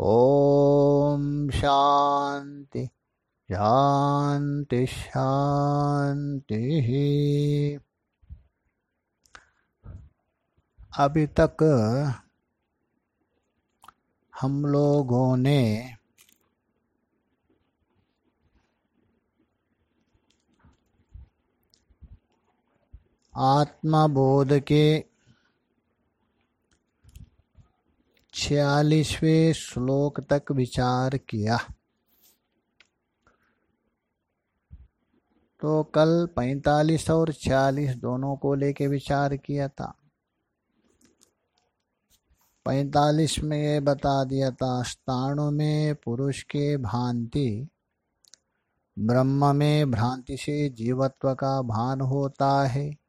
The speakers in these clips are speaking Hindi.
ॐ शांति शांति शान्तिः अभी तक हम लोगों ने आत्मबोध के छियालीसवें श्लोक तक विचार किया। तो कल पैंतालीस और छियालीस दोनों को लेके विचार किया था। पैंतालीस में ये बता दिया था, स्थाणु में पुरुष के भांति, ब्रह्म में भ्रांति से जीवत्व का भान होता है।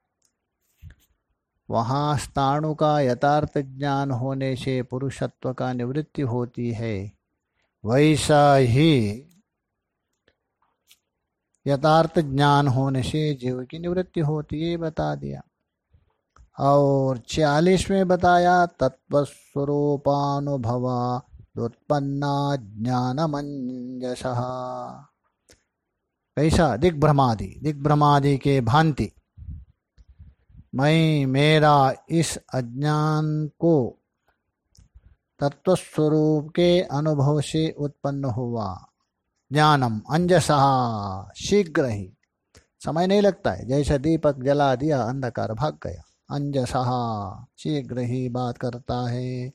वहाँ स्थाणु का यथार्थ ज्ञान होने से पुरुषत्व का निवृत्ति होती है। वैसा ही यथार्थ ज्ञान होने से जीव की निवृत्ति होती है, बता दिया। और छियालीस में बताया तत्व स्वरूपानुभवा उत्पन्ना ज्ञान मंजस कैसा? दिग्भ्रमादि दिग्भ्रमादि के भांति। मैं, मेरा इस अज्ञान को तत्वस्वरूप के अनुभव से उत्पन्न हुआ। ज्ञानम अंजसा, शीघ्र ही। समय नहीं लगता है। जैसे दीपक जला दिया, अंधकार भाग गया। अंजसा, शीघ्र ही बात करता है।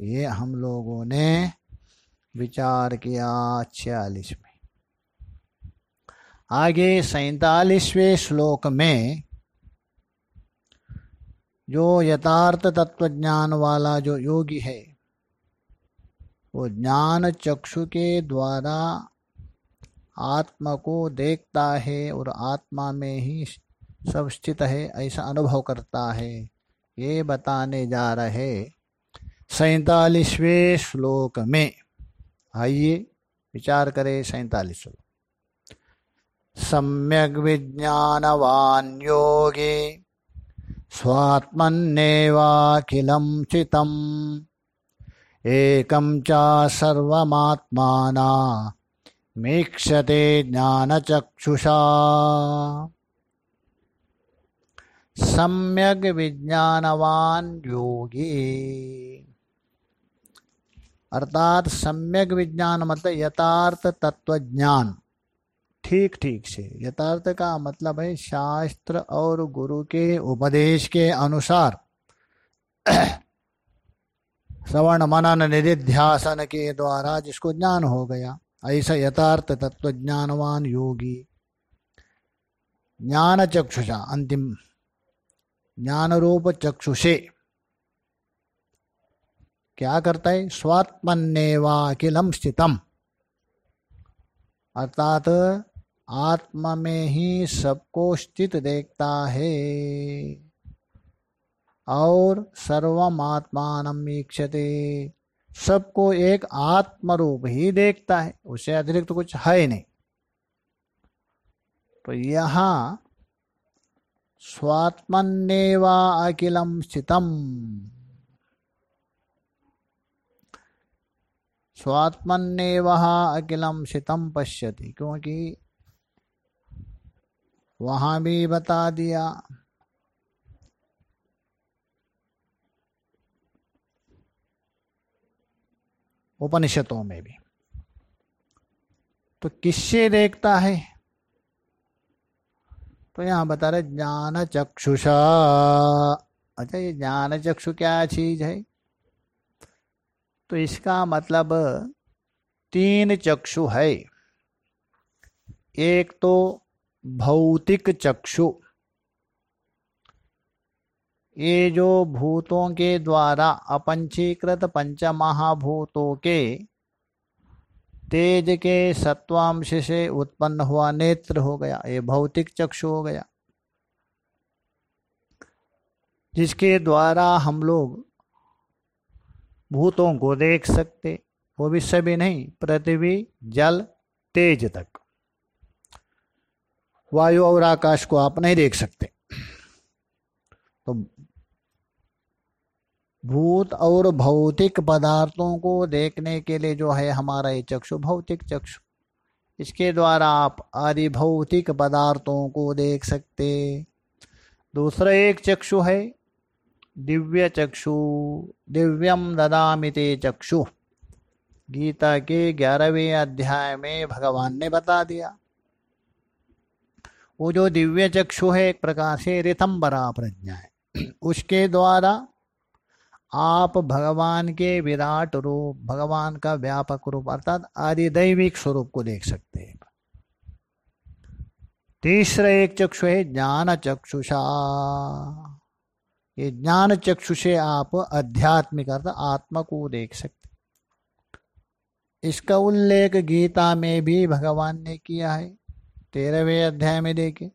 ये हम लोगों ने विचार किया छियालीस में आगे सैतालीसवें श्लोक में जो यथार्थ तत्व ज्ञान वाला जो योगी है, वो ज्ञान चक्षु के द्वारा आत्मा को देखता है और आत्मा में ही सब स्थित है, ऐसा अनुभव करता है। ये बताने जा रहे सैतालीसवें श्लोक में। आइए विचार करें सैतालीस सम्यक विज्ञानवान योगी स्वात्मन्नेवाखिलं चितम्। एकं च सर्वमात्माना मीक्षते ज्ञानचक्षुषा। सम्यक विज्ञानवान योगी। अर्थात सम्यक विज्ञान मतलब यथार्थ तत्व ज्ञान ठीक ठीक से। यथार्थ का मतलब है शास्त्र और गुरु के उपदेश के अनुसार। श्रवण मनन निधिध्यासन के द्वारा जिसको ज्ञान हो गया, ऐसा यथार्थ तत्व ज्ञानवान योगी। ज्ञान चक्षुषा, अंतिम। ज्ञान रूप चक्षुषे। क्या करता है? स्वात्मन्नेवा अखिलम स्थितम। अर्थात आत्मा में ही सबको स्थित देखता है। और सर्वम आत्मान ईक्षते सबको एक आत्म रूप ही देखता है। उसे अतिरिक्त तो कुछ है नहीं। तो यहाँ स्वात्मन्नेवा अखिलम स्थितम। स्वात्मन्नेव अखिलम स्थितम पश्यति, क्योंकि वहाँ भी बता दिया। उपनिषदों में भी। तो किससे देखता है? तो यहाँ बता रहे, ज्ञान चक्षुषा। अच्छा ये ज्ञान चक्षु क्या चीज़ है? तो इसका मतलब तीन चक्षु है। एक तो भौतिक चक्षु ये जो भूतों के द्वारा अपंचीकृत पंच महाभूतों के तेज के सत्वांश से उत्पन्न हुआ नेत्र हो गया, ये भौतिक चक्षु हो गया। जिसके द्वारा हम लोग भूतों को देख सकते, वो भी सभी नहीं, पृथ्वी, जल, तेज तक। वायु और आकाश को आप नहीं देख सकते। तो भूत और भौतिक पदार्थों को देखने के लिए जो है हमारा ये चक्षु, भौतिक चक्षु, इसके द्वारा आप आदि भौतिक पदार्थों को देख सकते। दूसरा एक चक्षु है, दिव्य चक्षु, दिव्यम ददामिते चक्षु। गीता के ग्यारहवें अध्याय में भगवान ने बता दिया। वो जो दिव्य चक्षु है, एक प्रकार से रितंबरा प्रज्ञा है। उसके द्वारा आप भगवान के विराट रूप, भगवान का व्यापक रूप, अर्थात आदि दैविक स्वरूप को देख सकते हैं। तीसरा एक चक्षु है, ज्ञान चक्षुषा। ये ज्ञान चक्षु से आप आध्यात्मिक अर्थ आत्मा को देख सकते इसका उल्लेख गीता में भी भगवान ने किया है। तेरहवें अध्याय में देखे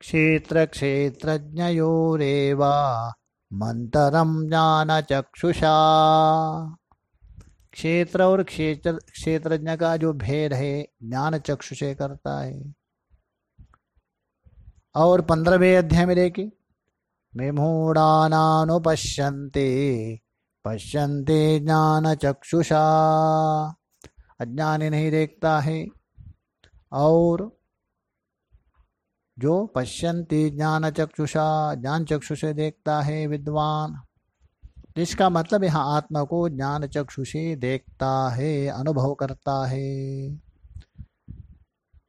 क्षेत्र क्षेत्रज्ञयोरेवा मंतरम ज्ञान चक्षुषा क्षेत्र और क्षेत्र, क्षेत्रज्ञ का जो भेद है ज्ञान चक्षु से करता है। और पंद्रहवें अध्याय में देखिए। विमूढ़ानुपश्यन्ते पश्यन्ते ज्ञान चक्षुषा अज्ञानी नहीं देखता है। और जो पश्यन्ति ज्ञान चक्षुषा ज्ञान चक्षु से देखता है विद्वान इसका मतलब यहाँ आत्मा को ज्ञान चक्षु से देखता है, अनुभव करता है।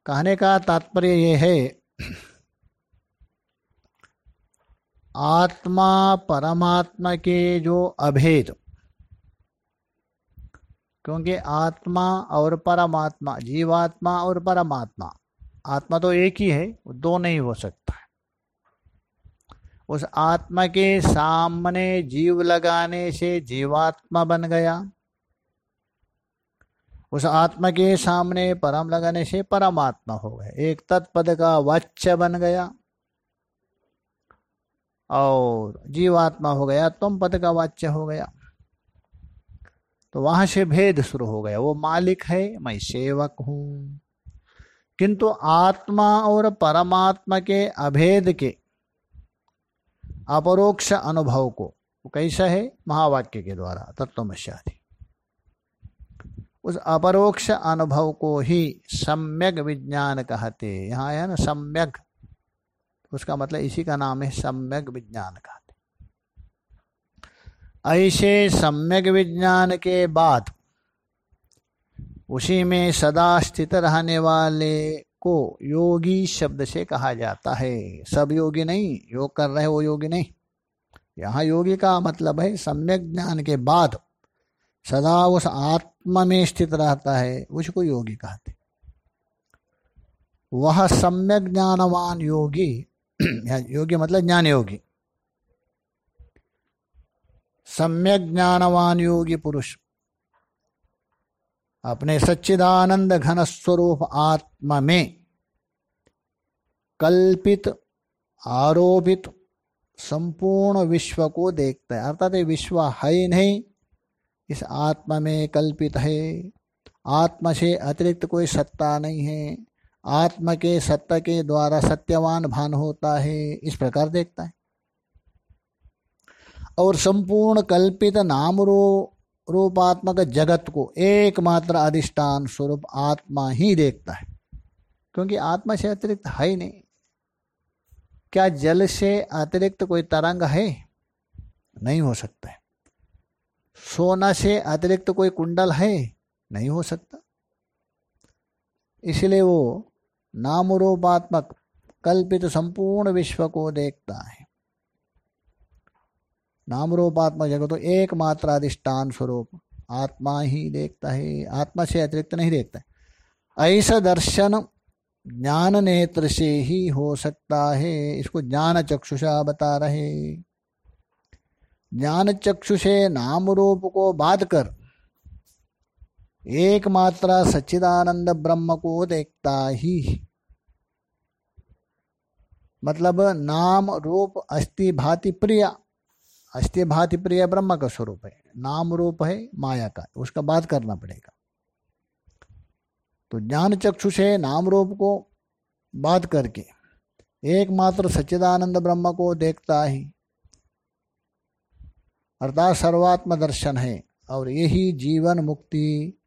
कहने का तात्पर्य ये है, आत्मा परमात्मा के जो अभेद क्योंकि आत्मा और परमात्मा, जीवात्मा और परमात्मा, आत्मा तो एक ही है दो नहीं हो सकता है। उस आत्मा के सामने जीव लगाने से जीवात्मा बन गया। उस आत्मा के सामने परम लगाने से परमात्मा हो गया। एक तत्पद का वाच्य बन गया। और जीवात्मा हो गया, तुम पद का वाच्य हो गया। तो वहाँ से भेद शुरू हो गया। वो मालिक है, मैं सेवक हूँ। किंतु आत्मा और परमात्मा के अभेद के अपरोक्ष अनुभव को, वो कैसा है? महावाक्य के द्वारा तत्वमशादि उस अपरोक्ष अनुभव को ही सम्यक विज्ञान कहते यहाँ है ना, सम्यक। उसका मतलब इसी का नाम है, सम्यक विज्ञान का ऐसे सम्यक विज्ञान के बाद उसी में सदा स्थित रहने वाले को योगी शब्द से कहा जाता है। सब योगी नहीं, योग कर रहे वो योगी नहीं। यहाँ योगी का मतलब है सम्यक ज्ञान के बाद सदा उस आत्मा में स्थित रहता है, उसको योगी कहते वह सम्यक ज्ञानवान योगी योगी मतलब ज्ञान योगी। सम्यक ज्ञानवान योगी पुरुष अपने सच्चिदानंद घन स्वरूप आत्मा में कल्पित, आरोपित, संपूर्ण विश्व को देखता है। अर्थात विश्व है ही नहीं, इस आत्मा में कल्पित है। आत्मा से अतिरिक्त कोई सत्ता नहीं है। आत्मा के सत्ता के द्वारा सत्यवान भान होता है, इस प्रकार देखता है। और संपूर्ण कल्पित नाम रो रूपात्मक जगत को एकमात्र अधिष्ठान स्वरूप आत्मा ही देखता है। क्योंकि आत्मा से अतिरिक्त है ही नहीं। क्या जल से अतिरिक्त कोई तरंग है? नहीं हो सकता है। सोना से अतिरिक्त कोई कुंडल है? नहीं हो सकता। इसलिए वो नाम रूपात्मक कल्पित, संपूर्ण विश्व को देखता है। नाम रूपात्मक जगत तो एकमात्र अधिष्ठान स्वरूप। आत्मा ही देखता है। आत्मा से अतिरिक्त नहीं देखता ऐसा दर्शन ज्ञान नेत्र से ही हो सकता है। इसको ज्ञान चक्षुषा बता रहे ज्ञान चक्षु से नाम रूप को बाध कर एकमात्र सच्चिदानंद ब्रह्म को देखता ही। मतलब नाम रूप अस्थि भाति प्रिय अस्थि भाति प्रिय ब्रह्म का स्वरूप है नाम रूप है, माया का, उसका बात करना पड़ेगा। तो ज्ञान चक्षु से नाम रूप को बात करके एकमात्र सच्चिदानंद ब्रह्म को देखता ही। अर्थात सर्वात्म दर्शन है और यही जीवन मुक्ति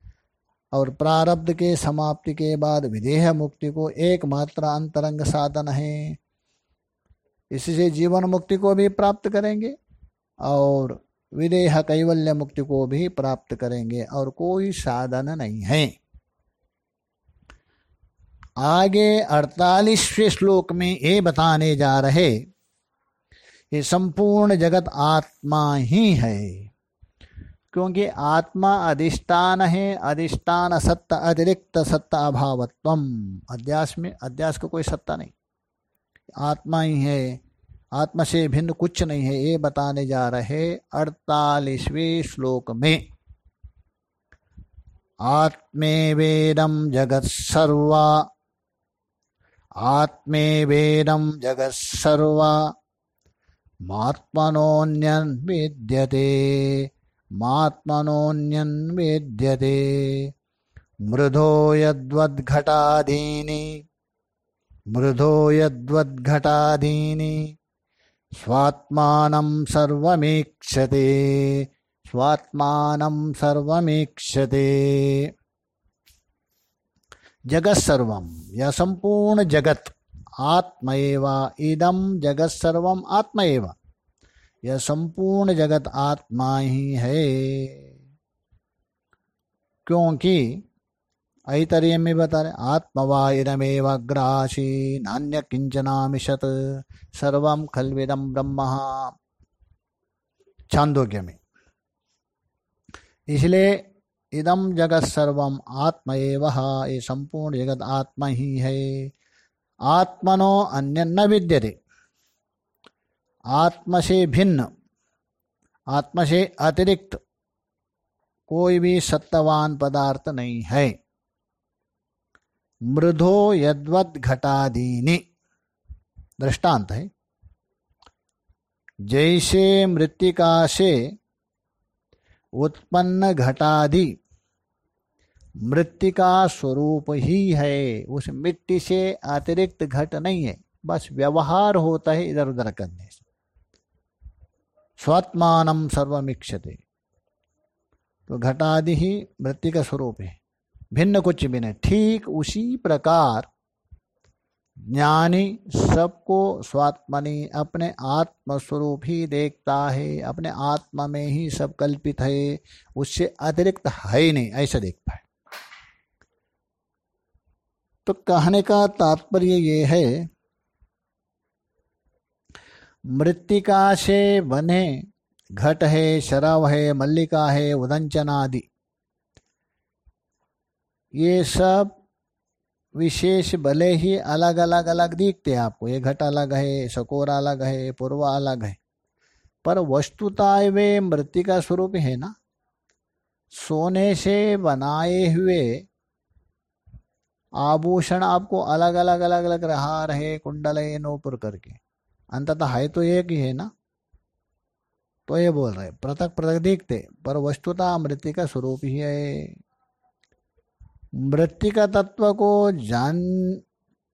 और प्रारब्ध के समाप्ति के बाद विदेह मुक्ति को एकमात्र अंतरंग साधन है। इससे जीवन मुक्ति को भी प्राप्त करेंगे। और विदेह कैवल्य मुक्ति को भी प्राप्त करेंगे और कोई साधन नहीं है। आगे अड़तालीसवें श्लोक में ये बताने जा रहे, ये संपूर्ण जगत आत्मा ही है, क्योंकि आत्मा अधिष्ठान है, अधिष्ठान सत्ता, अतिरिक्त सत्ता अभावत्व अध्यास में, अध्यास को कोई सत्ता नहीं। आत्मा ही है आत्मा से भिन्न कुछ नहीं है, ये बताने जा रहे अड़तालीसवें श्लोक में। आत्मे वेदम जगत सर्वा। आत्मे वेदम जगत सर्वा। मात्मनोन्यन विद्यते। मात्मनोऽन्यन्वेद्यते मृधो यद्वद्घटादीनि मृधो यद्वद्घटादीनि स्वात्मानं सर्वमीक्षते। स्वात्मानं सर्वमीक्षते। जगत सर्वम यह संपूर्ण जगत आत्म इदम जगत सर्वम आत्म यह संपूर्ण जगत आत्मा ही है। क्योंकि ऐतरीय में बता रहे आत्मवायरमेवग्राशी नान्य किंचना मिशत सर्व खलविदम ब्रह्म। छांदोग्य में इसलिए इदम जगत सर्वम आत्म ये संपूर्ण जगत आत्मा ही है। आत्मनो अन्य न विद्यते। आत्म से भिन्न आत्म से अतिरिक्त, कोई भी सत्यवान पदार्थ नहीं है। मृदो यद्वत घटादीनि दृष्टांत है। जैसे मृतिका से उत्पन्न घटादि मृतिका स्वरूप ही। है उस मिट्टी से अतिरिक्त घट नहीं है। बस व्यवहार होता है इधर उधर करने से। स्वात्मान सर्वमीक्षते। तो घटादि ही वृत्ति का स्वरूप है। भिन्न कुछ भी नहीं। ठीक उसी प्रकार ज्ञानी सबको स्वात्मनि अपने आत्म स्वरूप ही देखता है, अपने आत्मा में ही सब कल्पित है, उससे अतिरिक्त है ही नहीं, ऐसा देखता है तो कहने का तात्पर्य ये है मृतिका से बने घट है शराव है, मल्लिका है, उदंचन आदि। ये सब विशेष भले ही अलग अलग अलग दिखते हैं आपको। ये घट अलग है सकोर अलग है पूर्व अलग है। पर वस्तुता वे मृत्यु का स्वरूप है ना? सोने से बनाए हुए आभूषण आपको अलग अलग अलग अलग रहा रहे कुंडल नोपुर करके। अंततः है तो एक ही है ना? तो ये बोल रहे पृथक पृथक दिखते पर वस्तुता मृत्यु का स्वरूप ही है। मृत्यु का तत्व को जान,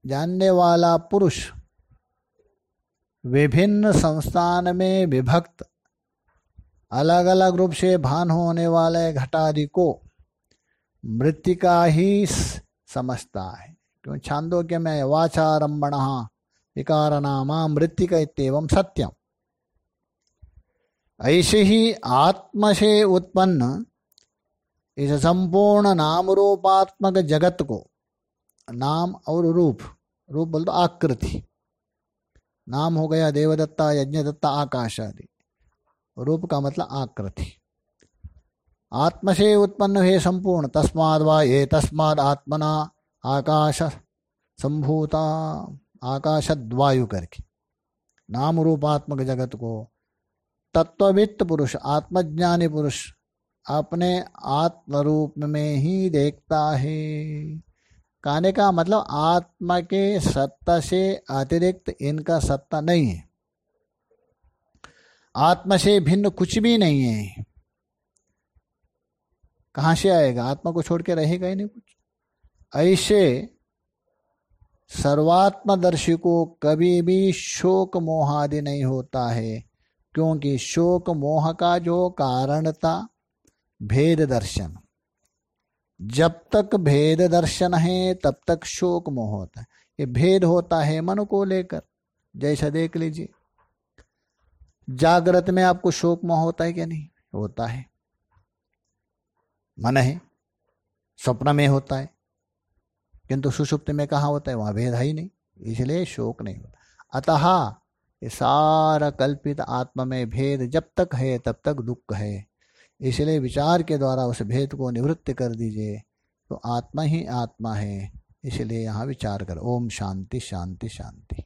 जानने वाला पुरुष विभिन्न संस्थान में विभक्त अलग अलग रूप से भान होने वाले घटादि को मृतिका ही समझता है। क्यों? छांदो छांदोग्य में वाचारंभण विकारनामा मृतिक इतम सत्यम। ऐसे ही आत्म से उत्पन्न इस संपूर्ण नाम रूपात्मक जगत को, नाम और रूप रूप बोल दो आकृति। नाम हो गया देवदत्ता, यज्ञदत्ता, आकाश आदि। रूप का मतलब आकृति। आत्म से उत्पन्न है संपूर्ण, तस्माद वा ये तस्माद आत्मना आकाश संभूता, आकाशद्वायु करके। नाम रूपात्मक जगत को तत्ववित्त पुरुष, आत्मज्ञानी पुरुष अपने आत्म रूप में ही देखता है। कहने का मतलब आत्मा के सत्ता से अतिरिक्त इनका सत्ता नहीं है। आत्मा से भिन्न कुछ भी नहीं है। कहाँ से आएगा? आत्मा को छोड़ के रहेगा ही नहीं कुछ। ऐसे सर्वात्मदर्शी को कभी भी शोक मोह आदि नहीं होता है, क्योंकि शोक मोह का जो कारण था भेद दर्शन जब तक भेद दर्शन है, तब तक शोक मोह होता है। ये भेद होता है मन को लेकर। जैसा देख लीजिए। जागृत में आपको शोक मोह होता है क्या नहीं? होता है। मन है, स्वप्न में होता है। किंतु सुषुप्त में कहा होता है? वहाँ भेद है ही नहीं। इसलिए शोक नहीं होता। अतः ये सारा कल्पित आत्मा में भेद जब तक है, तब तक दुख है। इसलिए विचार के द्वारा उस भेद को निवृत्त कर दीजिए। तो आत्मा ही आत्मा है, इसलिए यहाँ विचार कर। ओम शांति शांति शांति।